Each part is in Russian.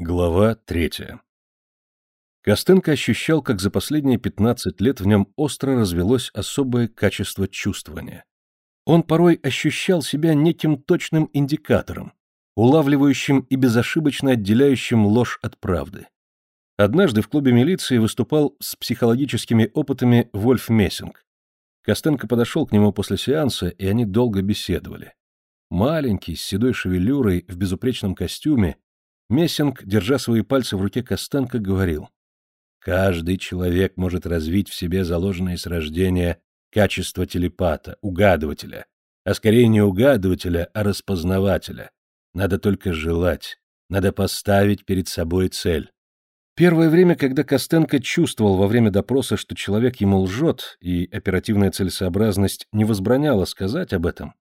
Глава третья. Костенко ощущал, как за последние 15 лет в нем остро развелось особое качество чувствования. Он порой ощущал себя неким точным индикатором, улавливающим и безошибочно отделяющим ложь от правды. Однажды в клубе милиции выступал с психологическими опытами Вольф Мессинг. Костенко подошел к нему после сеанса, и они долго беседовали. Маленький, с седой шевелюрой, в безупречном костюме, Мессинг, держа свои пальцы в руке Костенко, говорил, «Каждый человек может развить в себе заложенные с рождения качество телепата, угадывателя, а скорее не угадывателя, а распознавателя. Надо только желать, надо поставить перед собой цель». Первое время, когда Костенко чувствовал во время допроса, что человек ему лжет, и оперативная целесообразность не возбраняла сказать об этом,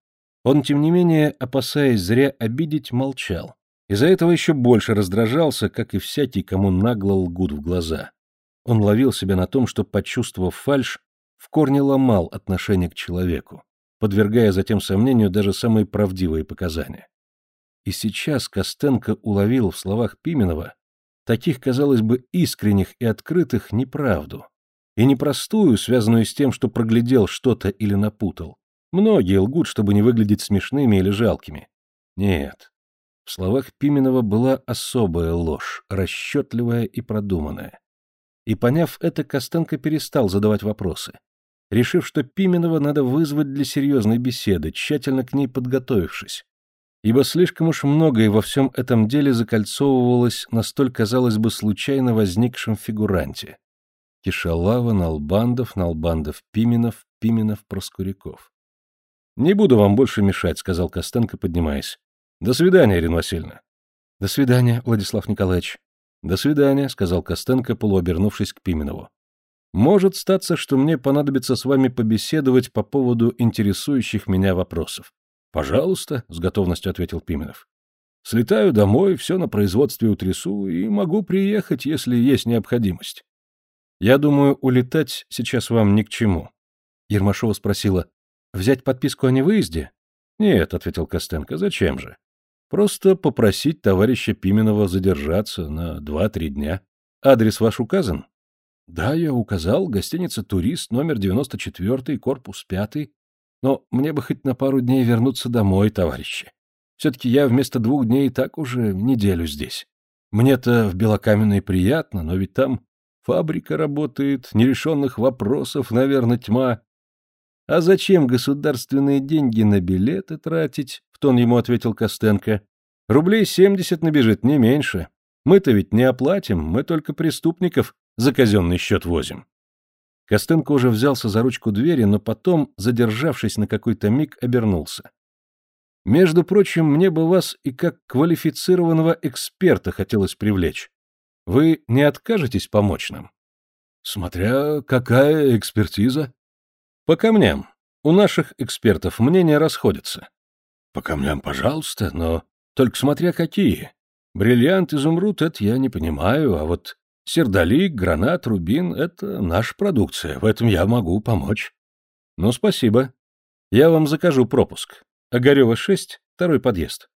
он, тем не менее, опасаясь зря обидеть, молчал. Из-за этого еще больше раздражался, как и всякий, кому нагло лгут в глаза. Он ловил себя на том, что, почувствовав фальшь, в корне ломал отношение к человеку, подвергая затем сомнению даже самые правдивые показания. И сейчас Костенко уловил в словах Пименова таких, казалось бы, искренних и открытых неправду, и непростую, связанную с тем, что проглядел что-то или напутал. Многие лгут, чтобы не выглядеть смешными или жалкими. Нет, в словах Пименова была особая ложь, расчетливая и продуманная. И поняв это, Костенко перестал задавать вопросы, решив, что Пименова надо вызвать для серьезной беседы, тщательно к ней подготовившись. Ибо слишком уж многое во всем этом деле закольцовывалось на столь, казалось бы, случайно возникшем фигуранте. Кишалава, Налбандов, Налбандов, Пименов, Пименов, Проскуряков. «Не буду вам больше мешать», — сказал Костенко, поднимаясь. До свидания, Ирина Васильевна. До свидания, Владислав Николаевич. До свидания, сказал Костенко, полуобернувшись к Пименову. Может статься, что мне понадобится с вами побеседовать по поводу интересующих меня вопросов. Пожалуйста, с готовностью ответил Пименов. Слетаю домой, все на производстве утрясу и могу приехать, если есть необходимость. Я думаю, улетать сейчас вам ни к чему. Ермашова спросила, взять подписку о невыезде? Нет, ответил Костенко, зачем же? Просто попросить товарища Пименова задержаться на два-три дня. Адрес ваш указан? Да, я указал. Гостиница «Турист», номер 94, корпус 5. Но мне бы хоть на пару дней вернуться домой, товарищи. Все-таки я вместо двух дней и так уже неделю здесь. Мне-то в Белокаменной приятно, но ведь там фабрика работает, нерешенных вопросов, наверное, тьма. А зачем государственные деньги на билеты тратить? В тон ему ответил Костенко. Рублей семьдесят набежит, не меньше. Мы-то ведь не оплатим, мы только преступников за казенный счет возим. Костенко уже взялся за ручку двери, но потом, задержавшись на какой-то миг, обернулся. Между прочим, мне бы вас и как квалифицированного эксперта хотелось привлечь. Вы не откажетесь помочь нам? Смотря какая экспертиза. По камням. У наших экспертов мнения расходятся. По камням, пожалуйста, но только смотря какие. Бриллиант, изумруд — это я не понимаю, а вот сердолик, гранат, рубин — это наша продукция, в этом я могу помочь. Ну, спасибо. Я вам закажу пропуск. Огарева 6, второй подъезд.